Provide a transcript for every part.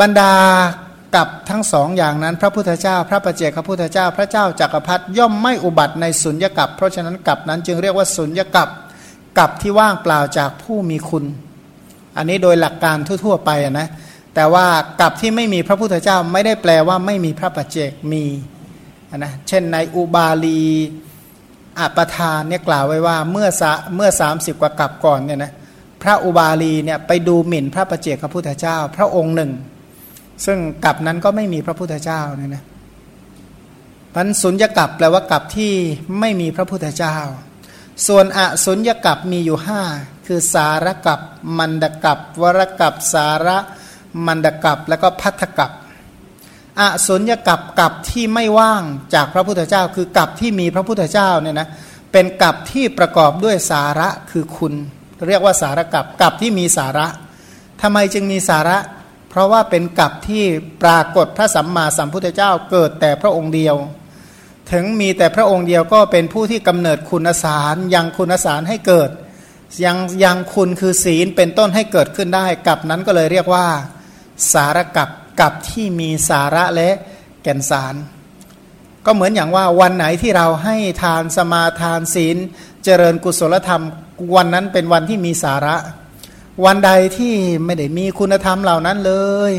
บรรดากับทั้งสองอย่างนั้น พระพุทธเจ้า พระประเจกพระพุทธเจ้า พระเจ้าจักรพรรดิย่อมไม่อุบัติในสุญญกับ เพราะฉะนั้นกับนั้นจึงเรียกว่าสุญญกับกับที่ว่างเปล่าจากผู้มีคุณ อันนี้โดยหลักการทั่ว ๆ ไปนะแต่ว่ากับที่ไม่มีพระพุทธเจ้าไม่ได้แปลว่าไม่มีพระปัจเจกมีนะเช่นในอุบาลีอัปทานเนี่ยกล่าวไว้ว่าเมื่อเมื่อสามสิบกว่ากับก่อนเนี่ยนะพระอุบาลีเนี่ยไปดูหมิ่นพระประเจกพระพุทธเจ้า พระองค์หนึ่ง ซึ่งกับนั้นก็ไม่มีพระพุทธเจ้าเนี่ยนะพันสุญญกับแปลว่ากับที่ไม่มีพระพุทธเจ้า ส่วนอสุญญกับมีอยู่ห้าคือสารกับมันดกับวรกับสาระมันดกับแล้วก็พัทธกับอสุญญกับกับที่ไม่ว่างจากพระพุทธเจ้า คือกับที่มีพระพุทธเจ้าเนี่ยนะเป็นกับที่ประกอบด้วยสาระคือคุณ เรียกว่าสารกับกับที่มีสาระทำไมจึงมีสาระ เพราะว่าเป็นกับที่ปรากฏพระสัมมาสัมพุทธเจ้าเกิดแต่พระองค์เดียว ถึงมีแต่พระองค์เดียวก็เป็นผู้ที่กำเนิดคุณสารยังคุณสารให้เกิด ยังยังคุณคือศีลเป็นต้นให้เกิดขึ้นได้กับนั้นก็เลยเรียกว่า สารกับกับที่มีสาระและแก่นสาร ก็เหมือนอย่างว่าวันไหนที่เราให้ทานสมาทานศีล เจริญกุศลธรรม วันนั้นเป็นวันที่มีสาระ วันใดที่ไม่ได้มีคุณธรรมเหล่านั้นเลย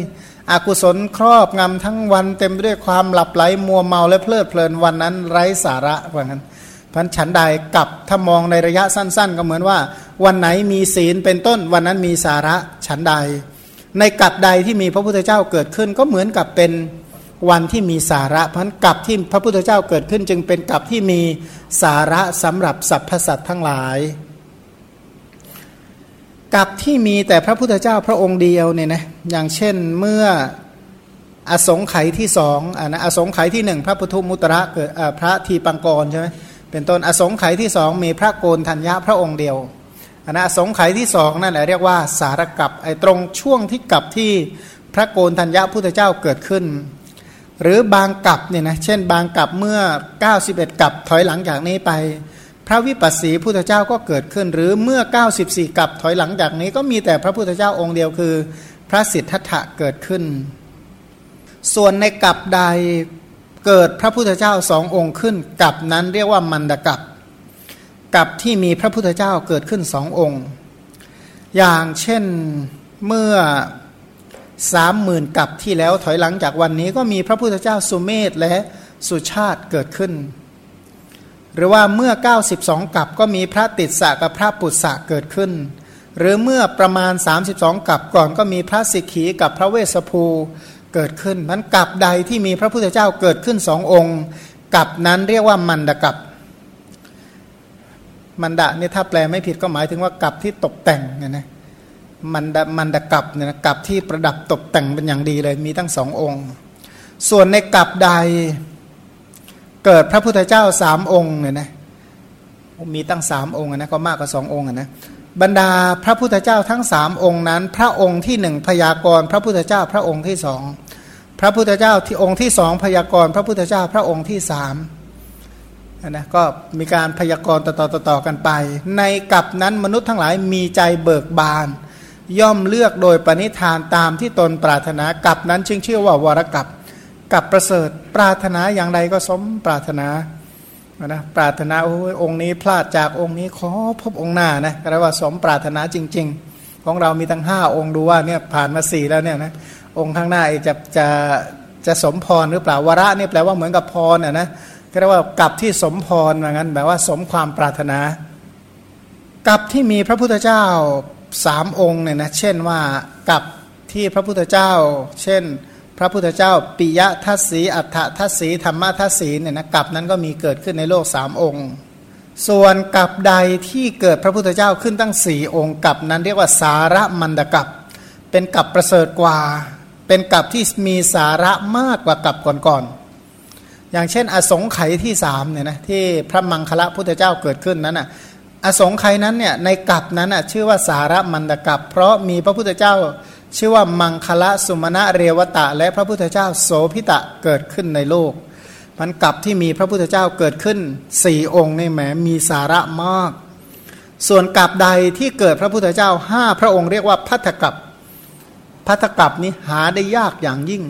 อกุศลครอบงำทั้งวันเต็มไปด้วยความหลับไหลมัวเมาและเพลิดเพลินวันนั้นไร้สาระว่างั้นพันฉันใดกับถ้ามองในระยะสั้น ๆ ก็เหมือนว่า วันไหนมีศีลเป็นต้น วันนั้นมีสาระฉันใด ในกับใดที่มีพระพุทธเจ้าเกิดขึ้น ก็เหมือนกับเป็นวันที่มีสาระเพราะกับที่พระพุทธเจ้าเกิดขึ้น จึงเป็นกับที่มีสาระสำหรับสรรพสัตว์ทั้งหลาย กับที่มีแต่พระพุทธเจ้าพระองค์เดียวเนี่ยนะอย่างเช่นเมื่ออสงไขยที่สองอ่านะอสงไขยที่หนึ่งพระพุทธมุตระเกิดพระทีปังกรใช่ไหมเป็นต้นอสงไขยที่สองมีพระโกนธัญญาพระองค์เดียวอันนะสงไขที่สองนั่นแหละเรียกว่าสารกับไอ้ตรงช่วงที่กับที่พระโกนธัญญาพุทธเจ้าเกิดขึ้น หรือบางกับเนี่ยนะเช่นบางกับเมื่อ 91 กับถอยหลังจากนี้ไป พระวิปัสสีพุทธเจ้าก็เกิดขึ้น หรือเมื่อ 94กับถอยหลังจากนี้ก็มีแต่พระพุทธเจ้าองค์เดียวคือ พระสิทธัตถะเกิดขึ้น ส่วนในกับใดเกิดพระพุทธเจ้าสององค์ขึ้นกับนั้นเรียกว่ามันดกับกับที่มีพระพุทธเจ้าเกิดขึ้นสององค์ อย่างเช่นเมื่อสามหมื่นกับที่แล้วถอยหลังจากวันนี้ก็มีพระพุทธเจ้าสุเมธและสุชาติเกิดขึ้น หรือว่าเมื่อ 92 กับก็มีพระติดสะกับพระปุตสะเกิดขึ้น หรือเมื่อประมาณ 32 กับก่อนก็มีพระสิกขีกับพระเวสสภูเกิดขึ้นมันกับใดที่มีพระพุทธเจ้าเกิดขึ้นสององค์กับนั้นเรียกว่ามันดกับมันดะเนี่ยถ้าแปลไม่ผิดก็หมายถึงว่ากับที่ตกแต่งนะนะมันดมันดกับเนี่ยนะกับที่ประดับตกแต่งเป็นอย่างดีเลยมีตั้งสององค์ ส่วนในกับใด เกิดพระพุทธเจ้าสามองค์เนี่ยนะมีตั้งสามองค์นะก็มากกว่าสององค์นะบรรดาพระพุทธเจ้าทั้งสามองค์นั้น พระองค์ที่หนึ่งพยากรพระพุทธเจ้าพระองค์ที่สองพระพุทธเจ้าที่องค์ที่สองพยากรพระพุทธเจ้าพระองค์ที่สามนะก็มีการพยากรณ์ต่อๆกันไป ในกับนั้นมนุษย์ทั้งหลายมีใจเบิกบาน ย่อมเลือกโดยปณิธานตามที่ตนปรารถนากับนั้น จึงชื่อว่าวรกับ กับประเสริฐ ปรารถนาอย่างใดก็สมปรารถนานะปรารถนาโอ้ยองค์นี้พลาดจากองค์นี้ขอพบองค์หน้านะก็เรียกว่าสมปรารถนาจริง ๆ ของเรามีตั้งห้าองค์ดูว่าเนี่ยผ่านมาสี่แล้วเนี่ยนะองค์ข้างหน้าจะจะจะสมพรหรือเปล่าวระเนี่ยแปลว่าเหมือนกับพรอะนะเรียกว่ากับที่สมพรเหมือนกันแบบว่าสมความปรารถนา กับที่มีพระพุทธเจ้าสามองค์เนี่ยนะเช่นว่ากับที่พระพุทธเจ้า เช่น พระพุทธเจ้าปิยทัศสีอัฏฐทัศสีธรรมทัศสีเนี่ยนะกับนั้นก็มีเกิดขึ้นในโลกสามองค์ ส่วนกับใดที่เกิดพระพุทธเจ้าขึ้นตั้งสี่องค์กับนั้นเรียกว่าสาระมันดกับ เป็นกับประเสริฐกว่า เป็นกับที่มีสาระมากกว่ากับก่อนๆอย่างเช่น อสงไขยที่สามเนี่ยนะที่พระมังคละพุทธเจ้าเกิดขึ้นนั้นอะอสงไขยนั้นเนี่ยในกัปนั้นอะชื่อว่าสาระมันดกับ เพราะมีพระพุทธเจ้า ชื่อว่ามังคละสุมาณะเรวตะ และพระพุทธเจ้าโสพิตะเกิดขึ้นในโลก มันกับที่มีพระพุทธเจ้าเกิดขึ้นสี่องค์ในแหมมีสาระมาก ส่วนกับใดที่เกิดพระพุทธเจ้าห้าพระองค์เรียกว่าพัทธกับพัทธกับนี้หาได้ยากอย่างยิ่ง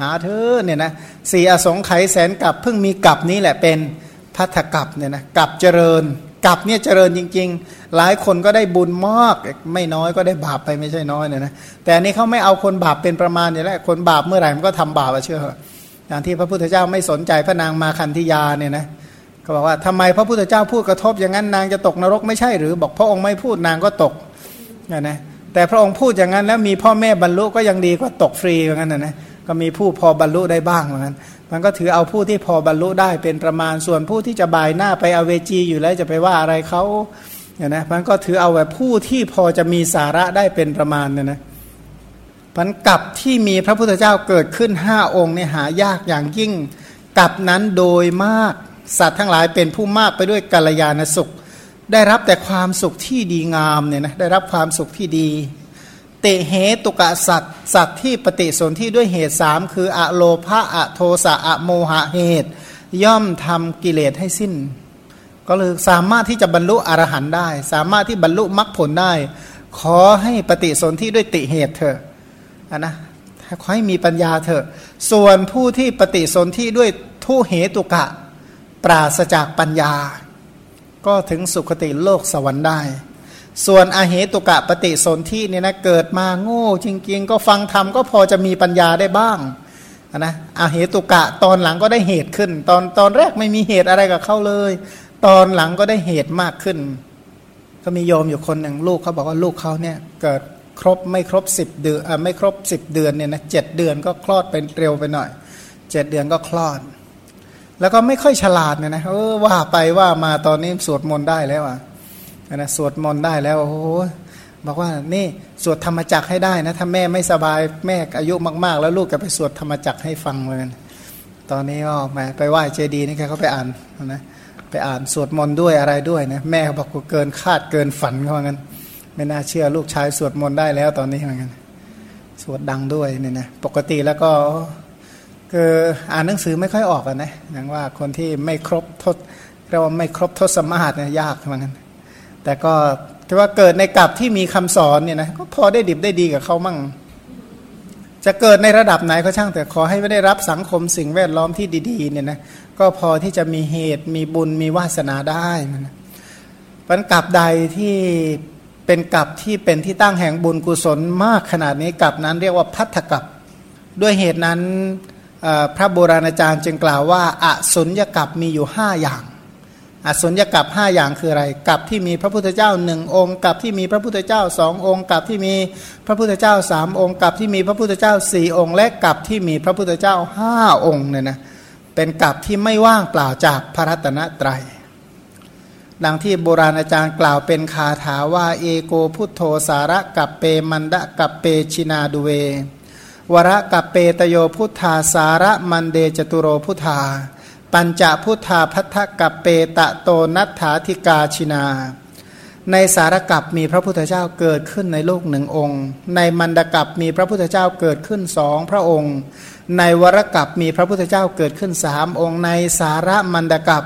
หาเธอเนี่ยนะสี่อสงไขยแสนกับเพิ่งมีกับนี้แหละเป็นพัทธกับเนี่ยนะกับเจริญ กับเนี่ยเจริญจริง ๆ หลายคนก็ได้บุญมากไม่น้อยก็ได้บาปไปไม่ใช่น้อยเนี่ยนะแต่อันนี้เขาไม่เอาคนบาปเป็นประมาณนี่แหละคนบาปเมื่อไหร่มันก็ทำบาปอะเชื่ออย่างที่พระพุทธเจ้าไม่สนใจพระนางมาคันธิยาเนี่ยนะก็บอกว่าทำไมพระพุทธเจ้าพูดกระทบอย่างนั้นนางจะตกนรกไม่ใช่หรือ บอกพระองค์ไม่พูดนางก็ตกเนี่ยนะแต่พระองค์พูดอย่างนั้นแล้วมีพ่อแม่บรรลุก็ยังดีกว่าตกฟรีอย่างนั้นนะนะ ก็มีผู้พอบรรลุได้บ้างเหมือนกันมันก็ถือเอาผู้ที่พอบรรลุได้เป็นประมาณส่วนผู้ที่จะบายหน้าไปอเวจีอยู่แล้วจะไปว่าอะไรเขาเนี่ยนะมันก็ถือเอาแบบผู้ที่พอจะมีสาระได้เป็นประมาณเนี่ยนะพันกับที่มีพระพุทธเจ้าเกิดขึ้นห้าองค์เนี่ยหายากอย่างยิ่งกับนั้นโดยมากสัตว์ทั้งหลายเป็นผู้มากไปด้วยกัลยาณสุข ได้รับแต่ความสุขที่ดีงามเนี่ยนะได้รับความสุขที่ดี ติเหตุกะสัตว์สัตว์ที่ปฏิสนธิด้วยเหตุสามคืออะโลภะอะโทสะอะโมหะเหตุ ย่อมทำกิเลสให้สิ้น ก็เลยสามารถที่จะบรรลุอรหันต์ได้ สามารถที่บรรลุมรรคผลได้ ขอให้ปฏิสนธิด้วยติเหตุเถอะนะขอให้มีปัญญาเถอะ ส่วนผู้ที่ปฏิสนธิด้วยทุเหตุกะ ปราศจากปัญญา ก็ถึงสุคติโลกสวรรค์ได้ ส่วนอาเหตุกะปฏิสนธิเนี่ยนะเกิดมาโง่จริงๆ ก็ฟังธรรมก็พอจะมีปัญญาได้บ้างนะอาเหตุกะตอนหลังก็ได้เหตุขึ้น ตอนตอนแรกไม่มีเหตุอะไรกับเขาเลย ตอนหลังก็ได้เหตุมากขึ้น ก็มีโยมอยู่คนหนึ่งลูกเขาบอกว่าลูกเขาเนี่ยเกิดครบไม่ครบสิบเดือนไม่ครบสิบเดือนเนี่ยนะเจ็ดเดือนก็คลอดเป็นเร็วไปหน่อยเจ็ดเดือนก็คลอด แล้วก็ไม่ค่อยฉลาดเนี่ยนะเออว่าไปว่ามาตอนนี้สวดมนต์ได้แล้วอะ นะสวดมนต์ได้แล้วโอ้โหบอกว่านี่สวดธรรมจักให้ได้นะถ้าแม่ไม่สบายแม่อายุมาก ๆ แล้วลูกจะไปสวดธรรมจักให้ฟังเลยตอนนี้ก็มาไปไหว้เจดีย์นี่แกเขาไปอ่านนะไปอ่านสวดมนต์ด้วยอะไรด้วยนะแม่เขาบอกเกินคาดเกินฝันเขาเหมือนกันไม่น่าเชื่อลูกชายสวดมนต์ได้แล้วตอนนี้เหมือนกันสวดดังด้วยเนี่ยนะปกติแล้วก็คืออ่านหนังสือไม่ค่อยออกนะอย่างว่าคนที่ไม่ครบทศเรียกว่าไม่ครบทศมาศเนี่ยยากเหมือนกัน แต่ก็ถือว่าเกิดในกลับที่มีคำสอนเนี่ยนะก็พอได้ดิบได้ดีกับเขามั่ง จะเกิดในระดับไหนก็ช่าง แต่ขอให้ไม่ได้รับสังคมสิ่งแวดล้อมที่ดี ๆ เนี่ยนะก็พอที่จะมีเหตุมีบุญมีวาสนาได้นะปันกลับใดที่เป็นกลับที่เป็นที่ตั้งแห่งบุญกุศลมากขนาดนี้กลับนั้นเรียกว่าพัทธกับ ด้วยเหตุนั้นพระโบราณอาจารย์จึงกล่าวว่าอสุญญกับมีอยู่ห้าอย่าง อสุญญกับห้าอย่างคืออะไรกับที่มีพระพุทธเจ้าหนึ่งองค์กับที่มีพระพุทธเจ้าสององค์กับที่มีพระพุทธเจ้าสามองค์กับที่มีพระพุทธเจ้าสี่องค์ และกับที่มีพระพุทธเจ้าห้าองค์เนี่ยนะเป็นกับที่ไม่ว่างเปล่าจากพระรัตนตรัยดังที่โบราณอาจารย์กล่าวเป็นคาถาว่าเอโกพุทโธสาระกับเปมันดะกับเปชินาดุเว วระกับเปตโยพุทธาสาระมันเดจตุโรพุทธา ปัญจพุทธาพัทธกับเปตะโตนัฏฐาธิกาชินา ในสารกับมีพระพุทธเจ้าเกิดขึ้นในโลกหนึ่งองค์ ในมันดกับมีพระพุทธเจ้าเกิดขึ้นสองพระองค์ ในวรกับมีพระพุทธเจ้าเกิดขึ้นสามองค์ ในสาระมันดกับ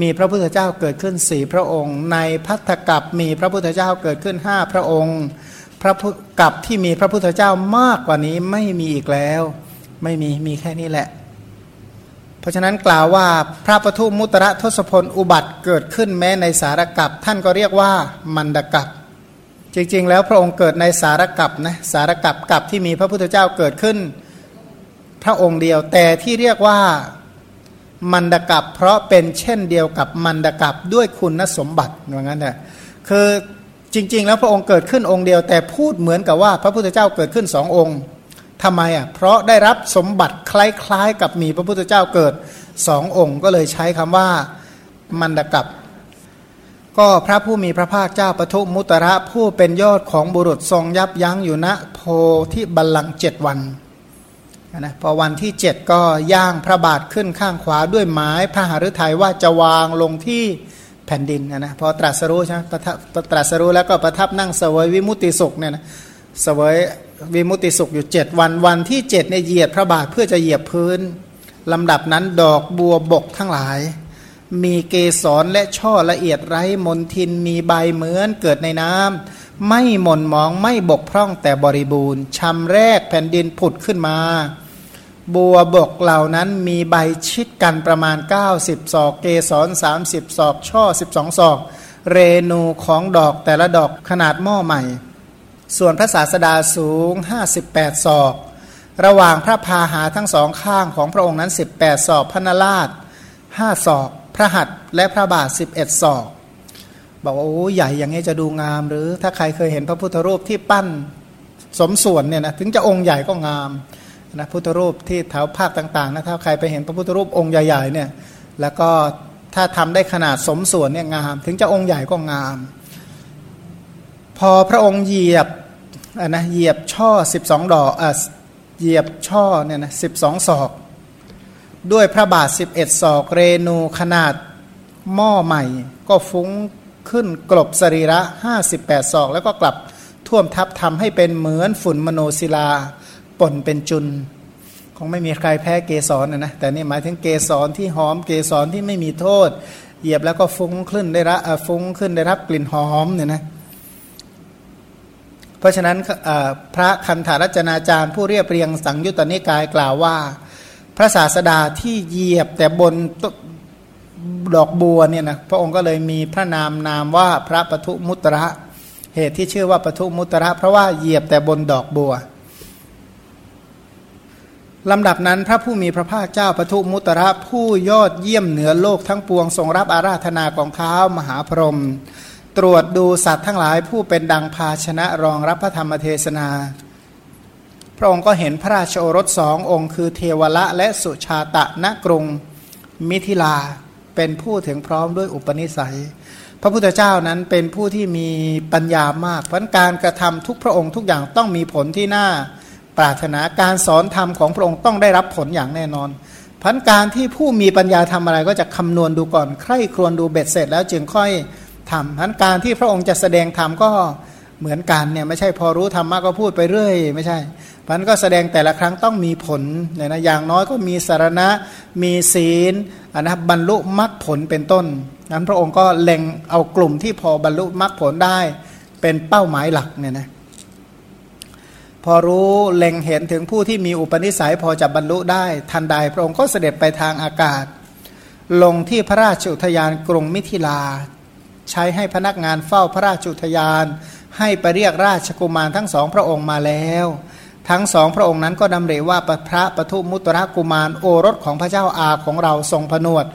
มีพระพุทธเจ้าเกิดขึ้นสี่พระองค์ ในพัทธกับมีพระพุทธเจ้าเกิดขึ้นห้าพระองค์ พระกับที่มีพระพุทธเจ้ามากกว่านี้ไม่มีอีกแล้ว ไม่มีมีแค่นี้แหละ ราะฉะนั้นกล่าวว่าพระปทุมุตระทศพลอุบัติเกิดขึ้นแม้ในสารกับ ท่านก็เรียกว่ามันดกับ จริงๆ แล้วพระองค์เกิดในสารกับนะสารกับกับที่มีพระพุทธเจ้าเกิดขึ้น พระองค์เดียวแต่ที่เรียกว่ามันดกับ เพราะเป็นเช่นเดียวกับมันดกับด้วยคุณสมบัติอย่างนั้นแหละคือจริง ๆ แล้วพระองค์เกิดขึ้นองค์เดียว แต่พูดเหมือนกับว่าพระพุทธเจ้าเกิดขึ้นสององค์ ทำไมอะเพราะได้รับสมบัติคล้ายๆ กับมีพระพุทธเจ้าเกิดสององค์ก็เลยใช้คำว่ามันดกับ ก็พระผู้มีพระภาคเจ้าปทุมุตระผู้เป็นยอดของบุรุษทรงยับยั้งอยู่ณโพที่บัลลังเจ็ดวันนะพอวันที่เจ็ดก็ย่างพระบาทขึ้นข้างขวาด้วยไม้พระหฤทัยว่าจะวางลงที่แผ่นดินนะนะพอตรัสรู้ใช่ไหมตรัสรู้แล้วก็ประทับนั่งเสวยวิมุติสุขเนี่ยนะเสวย วิมุติสุขอยู่เจ็ดวันวันที่เจ็ดเนี่ยเหยียดพระบาทเพื่อจะเหยียบพื้นลำดับนั้นดอกบัวบกทั้งหลาย มีเกสรและช่อละเอียดไร้มนทินมีใบเหมือนเกิดในน้ำไม่หม่นมองไม่บกพร่องแต่บริบูรณ์ชำแรกแผ่นดินผุดขึ้นมา บัวบกเหล่านั้นมีใบชิดกันประมาณ 90 ศอก เกสร30 ศอก ช่อ 12 ศอก เรนูของดอกแต่ละดอกขนาดหม้อใหม่ ส่วนพระศาสดาสูง 58 ศอก ระหว่างพระพาหาทั้งสองข้างของพระองค์นั้น 18 ศอกพระนราช5ศอก พระหัตถ์และพระบาท 11 ศอก บอกว่าโอ้ใหญ่อย่างนี้จะดูงามหรือถ้าใครเคยเห็นพระพุทธรูปที่ปั้นสมส่วนเนี่ยนะถึงจะองค์ใหญ่ก็งามนะพุทธรูปที่แถวภาคต่างๆนะถ้าใครไปเห็นพระพุทธรูปองค์ใหญ่ๆเนี่ยแล้วก็ถ้าทำได้ขนาดสมส่วนเนี่ยงาม ถึงจะองค์ใหญ่ก็งาม พอพระองค์เหยียบนะเหยียบช่อ12ดอกอะเหยียบช่อเนี่ยนะสิศอก ด้วยพระบาท11ศอกเรนูขนาดหม้อใหม่ ก็ฟุ้งขึ้นกลบสรีระ58ศอก แล้วก็กลับท่วมทับทำให้เป็นเหมือนฝุ่นมโนศิลาป่นเป็นจุน คงไม่มีใครแพ้เกสรนะนะแต่นี่หมายถึงเกสรที่หอมเกสรที่ไม่มีโทษ เหยียบแล้วก็ฟุ้งขึ้นได้รับฟุ้งขึ้นได้รับกลิ่นหอมเนี่ยนะ เพราะฉะนั้นพระคันธารจนาจารย์ ผู้เรียบเรียงสังยุตตนิกายกล่าวว่า พระศาสดาที่เหยียบแต่บนดอกบัวเนี่ยนะพระองค์ก็เลยมีพระนามนามว่าพระปทุมุตระเหตุที่ชื่อว่าปทุมุตระเพราะว่าเหยียบแต่บนดอกบัวลำดับนั้นพระผู้มีพระภาคเจ้าปทุมุตระผู้ยอดเยี่ยมเหนือโลกทั้งปวงทรงรับอาราธนากองเท้ามหาพรหม ตรวจดูสัตว์ทั้งหลายผู้เป็นดังภาชนะรองรับพระธรรมเทศนา พระองค์ก็เห็นพระราชโอรสสององค์คือเทวละและสุชาตะณกรุงมิถิลาเป็นผู้ถึงพร้อมด้วยอุปนิสัย พระพุทธเจ้านั้นเป็นผู้ที่มีปัญญามากเพราะการกระทำทุกพระองค์ทุกอย่างต้องมีผลที่น่าปรารถนาการสอนธรรมของพระองค์ต้องได้รับผลอย่างแน่นอนพันการที่ผู้มีปัญญาทำอะไรก็จะคำนวณดูก่อน ใคร่ครวญดูเบ็ดเสร็จแล้วจึงค่อย ทำพันการที่พระองค์จะแสดงธรรมก็เหมือนกันเนี่ยไม่ใช่พอรู้ธรรมะก็พูดไปเรื่อย ไม่ใช่พันก็แสดงแต่ละครั้งต้องมีผลเนี่ยนะอย่างน้อยก็มีสารณะ มีศีลนนะบรรลุมรรคผลเป็นต้นนั้นพระองค์ก็เล็งเอากลุ่มที่พอบรรลุมรรคผลได้ เป็นเป้าหมายหลักเนี่ยนะพอรู้เล็งเห็นถึงผู้ที่มีอุปนิสัยพอจะบรรลุได้ ทันใดพระองค์ก็เสด็จไปทางอากาศ ลงที่พระราชอุทยานกรุงมิถิลา ใช้ให้พนักงานเฝ้าพระราชุทยาน ให้ไปเรียกราชกุมารทั้งสองพระองค์มาแล้ว ทั้งสองพระองค์นั้นก็ดำริว่าพระปทุมุตระกุมารโอรสของพระเจ้าอาของเราทรงผนวด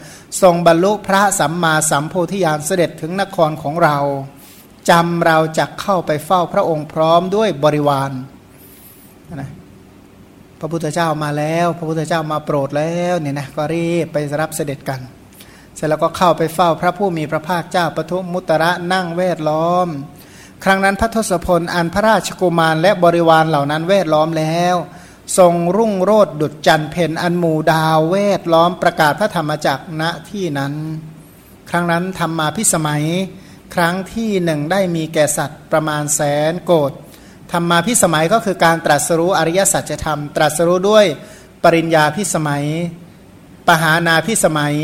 ทรงบรรลุพระสัมมาสัมโพธิญาณเสด็จถึงนครของเราจำเราจะเข้าไปเฝ้าพระองค์พร้อมด้วยบริวารนะพระพุทธเจ้ามาแล้ว พระพุทธเจ้ามาโปรดแล้วเนี่ยนะก็รีบไปรับเสด็จกัน เสร็จแล้วก็เข้าไปเฝ้าพระผู้มีพระภาคเจ้าปทุมมุตระนั่งเวทล้อม ครั้งนั้นพระทศพลอันพระราชกุมารและบริวารเหล่านั้นเวทล้อมแล้ว ทรงรุ่งโรดดุจจันเพนอันหมู่ดาวเวทล้อมประกาศพระธรรมจักรณที่นั้น ครั้งนั้นทำมาพิสมัย ครั้งที่หนึ่งได้มีแก่สัตว์ประมาณแสนโกดธรรมาพิสมัยก็คือการตรัสรู้อริยสัจธรรม ตรัสรู้ด้วยปริญญาพิสมัย ปหานาพิสมัย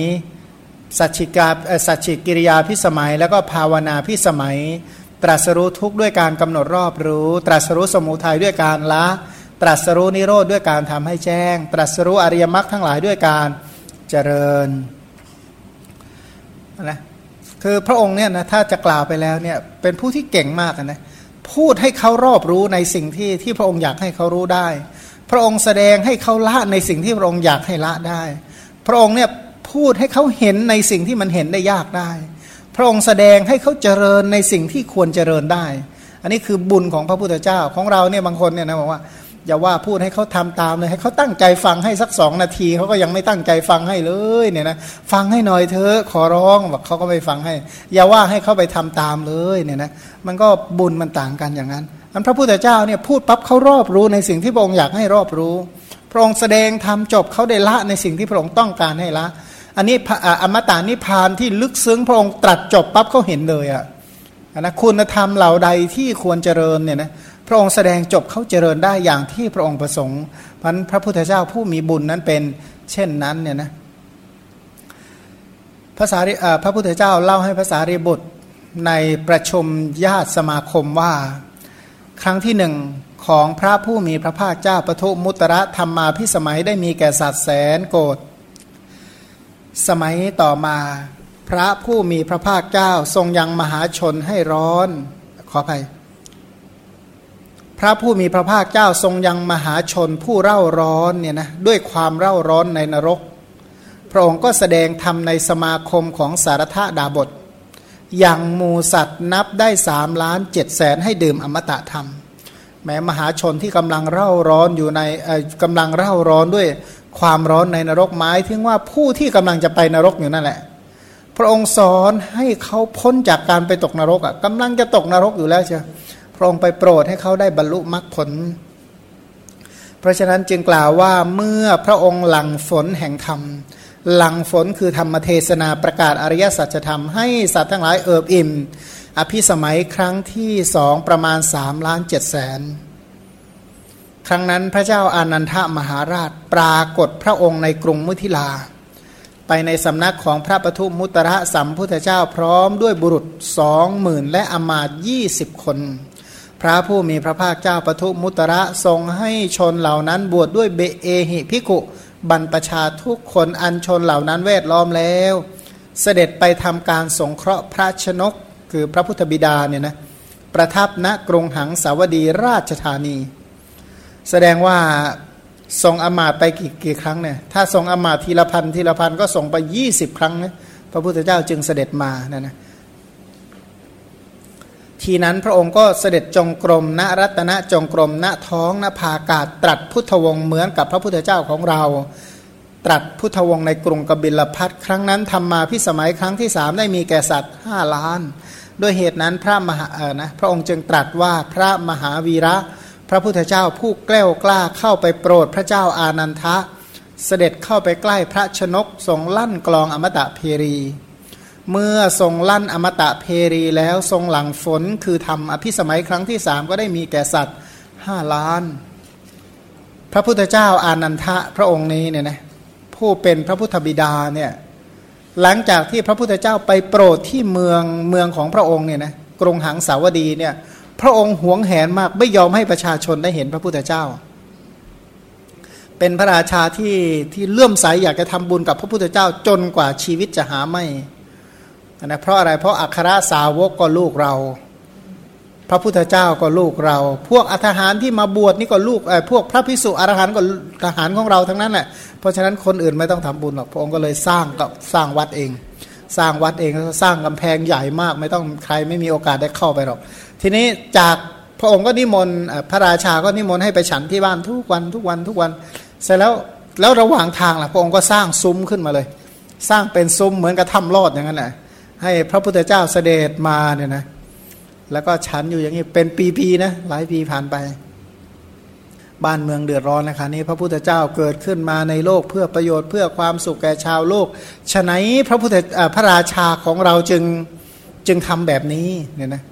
สัจฉิกาสัจฉิกิริยาพิสมัย แล้วก็ภาวนาพิสมัย ตรัสรู้ทุกข์ด้วยการกำหนดรอบรู้ ตรัสรู้สมุทัยด้วยการละ ตรัสรู้นิโรธด้วยการทำให้แจ้ง ตรัสรู้อริยมรรคทั้งหลายด้วยการเจริญนะคือพระองค์เนี่ยนะถ้าจะกล่าวไปแล้วเนี่ยเป็นผู้ที่เก่งมากนะพูดให้เขารอบรู้ในสิ่งที่ที่พระองค์อยากให้เขารู้ได้ พระองค์แสดงให้เขาละในสิ่งที่พระองค์อยากให้ละได้ พระองค์เนี่ย พูดให้เขาเห็นในสิ่งที่มันเห็นได้ยากได้ พระองค์แสดงให้เขาเจริญในสิ่งที่ควรเจริญได้ อันนี้คือบุญของพระพุทธเจ้าของเราเนี่ยบางคนเนี่ยนะบอกว่าอย่าว่าพูดให้เขาทำตามเลยให้เขาตั้งใจฟังให้สักสองนาทีเขาก็ยังไม่ตั้งใจฟังให้เลยเนี่ยนะฟังให้หน่อยเธอขอร้องบอกเขาก็ไม่ฟังให้ อย่าว่าให้เขาไปทำตามเลยเนี่ยนะมันก็บุญมันต่างกันอย่างนั้นอันพระพุทธเจ้าเนี่ยพูดปั๊บเขารอบรู้ในสิ่งที่พระองค์อยากให้รอบรู้ พระองค์แสดงทำจบเขาได้ละในสิ่งที่พระองค์ต้องการให้ละ อันนี้อมตะนิพานที่ลึกซึ้งพระองค์ตรัสจบปั๊บเขาเห็นเลยอะนะคุณธรรมเหล่าใดที่ควรเจริญเนี่ยนะพระองค์แสดงจบเขาเจริญได้อย่างที่พระองค์ประสงค์พันพระพุทธเจ้าผู้มีบุญนั้นเป็นเช่นนั้นเนี่ยนะภาษาพระพุทธเจ้าเล่าให้ภาษารีบุตรในประชุมญาติสมาคมว่า ครั้งที่หนึ่งของพระผู้มีพระภาคเจ้าปทุมุตระธรรมาพิสมัยได้มีแก่สัตว์แสนโกรธ สมัยต่อมาพระผู้มีพระภาคเจ้าทรงยังมหาชนให้ร้อน ขออภัย พระผู้มีพระภาคเจ้าทรงยังมหาชนผู้เร่าร้อนเนี่ยนะด้วยความเร่าร้อนในนรก พระองค์ก็แสดงธรรมในสมาคมของสารทดาบท อย่างหมูสัตว์นับได้สามล้านเจ็ดแสนให้ดื่มอมตะธรรม แม้มหาชนที่กำลังเร่าร้อนอยู่ในกำลังเร่าร้อนด้วย ความร้อนในนรกไม้ถึงว่าผู้ที่กำลังจะไปนรกอยู่นั่นแหละ พระองค์สอนให้เขาพ้นจากการไปตกนรกอะกำลังจะตกนรกอยู่แล้วเชียวพระองค์ไปโปรดให้เขาได้บรรลุมรรคผล เพราะฉะนั้นจึงกล่าวว่าเมื่อพระองค์หลังฝนแห่งธรรมหลังฝนคือธรรมเทศนาประกาศอริยสัจธรรมให้สัตว์ทั้งหลายเอิบอิ่ม อภิสมัยครั้งที่สองประมาณสามล้านเจ็ดแสน ครั้งนั้นพระเจ้าอานันทมหาราชปรากฏพระองค์ในกรุงมุทิลา ไปในสำนักของพระปทุมมุตระสัมพุทธเจ้าพร้อมด้วยบุรุษสองหมื่นและอมาตยี่สิบคน พระผู้มีพระภาคเจ้าปทุมมุตระทรงให้ชนเหล่านั้นบวชดด้วยเบเอหิพิกุบรรพชาทุกคนอันชนเหล่านั้นเวทล้อมแล้ว เสด็จไปทำการสงเคราะห์พระชนกคือพระพุทธบิดาเนี่ยนะประทับณกรุงหังสาวดีราชธานี แสดงว่าทรงอมาตไปกี่กี่ครั้งเนี่ยถ้าทรงอมาตทีละพันทีละพันก็ส่งไปยี่สิบครั้งนะพระพุทธเจ้าจึงเสด็จมานะนะทีนั้นพระองค์ก็เสด็จจงกรมณรัตนจงกรมณท้องณภากาศตรัสพุทธวงศ์เหมือนกับพระพุทธเจ้าของเรา ตรัสพุทธวงศ์ในกรุงกบิลพัทครั้งนั้นทำมาพิสมัยครั้งที่สามได้มีแก่สัตว์ห้าล้าน ด้วยเหตุนั้นพระมหาเออนะพระองค์จึงตรัสว่าพระมหาวีระ พระพุทธเจ้าผู้แกล้วกล้าเข้าไปโปรดพระเจ้าอานันทะ เสด็จเข้าไปใกล้พระชนกทรงลั่นกลองอมตะเพรี เมื่อทรงลั่นอมตะเพรีแล้วทรงหลังฝนคือทำอภิสมัยครั้งที่สามก็ได้มีแก่สัตว์ห้าล้าน พระพุทธเจ้าอานันทะพระองค์นี้เนี่ยนะผู้เป็นพระพุทธบิดาเนี่ยหลังจากที่พระพุทธเจ้าไปโปรดที่เมืองเมืองของพระองค์เนี่ยนะกรุงหังสาวดีเนี่ย พระองค์หวงแหนมากไม่ยอมให้ประชาชนได้เห็นพระพุทธเจ้า เป็นพระราชาที่ที่เลื่อมใสอยากจะทำบุญกับพระพุทธเจ้าจนกว่าชีวิตจะหาไม่นะเพราะอะไรเพราะอัครสาวกก็ลูกเรา พระพุทธเจ้าก็ลูกเรา พวกอัฐหารที่มาบวชนี่ก็ลูกไอ้พวกพระพิสุอรหันต์ก็ทหารของเราทั้งนั้นแหละเพราะฉะนั้นคนอื่นไม่ต้องทำบุญหรอกพระองค์ก็เลยสร้างกับสร้างวัดเอง สร้างวัดเองสร้างกำแพงใหญ่มาก ไม่ต้องใครไม่มีโอกาสได้เข้าไปหรอก ทีนี้จากพระองค์ก็นิมนต์พระราชาก็นิมนต์ให้ไปฉันที่บ้านทุกวันทุกวันทุกวัน เสร็จแล้วแล้วระหว่างทางล่ะพระองค์ก็สร้างซุ้มขึ้นมาเลย สร้างเป็นซุ้มเหมือนกับถ้ำลอดอย่างนั้นแหละให้พระพุทธเจ้าเสด็จมาเนี่ยนะแล้วก็ฉันอยู่อย่างนี้เป็นปีๆนะหลายปีผ่านไป บ้านเมืองเดือดร้อนนะคะนี้พระพุทธเจ้าเกิดขึ้นมาในโลกเพื่อประโยชน์เพื่อความสุขแก่ชาวโลกฉะนั้นพระพุทธพระราชาของเราจึงจึงทำแบบนี้เนี่ยนะ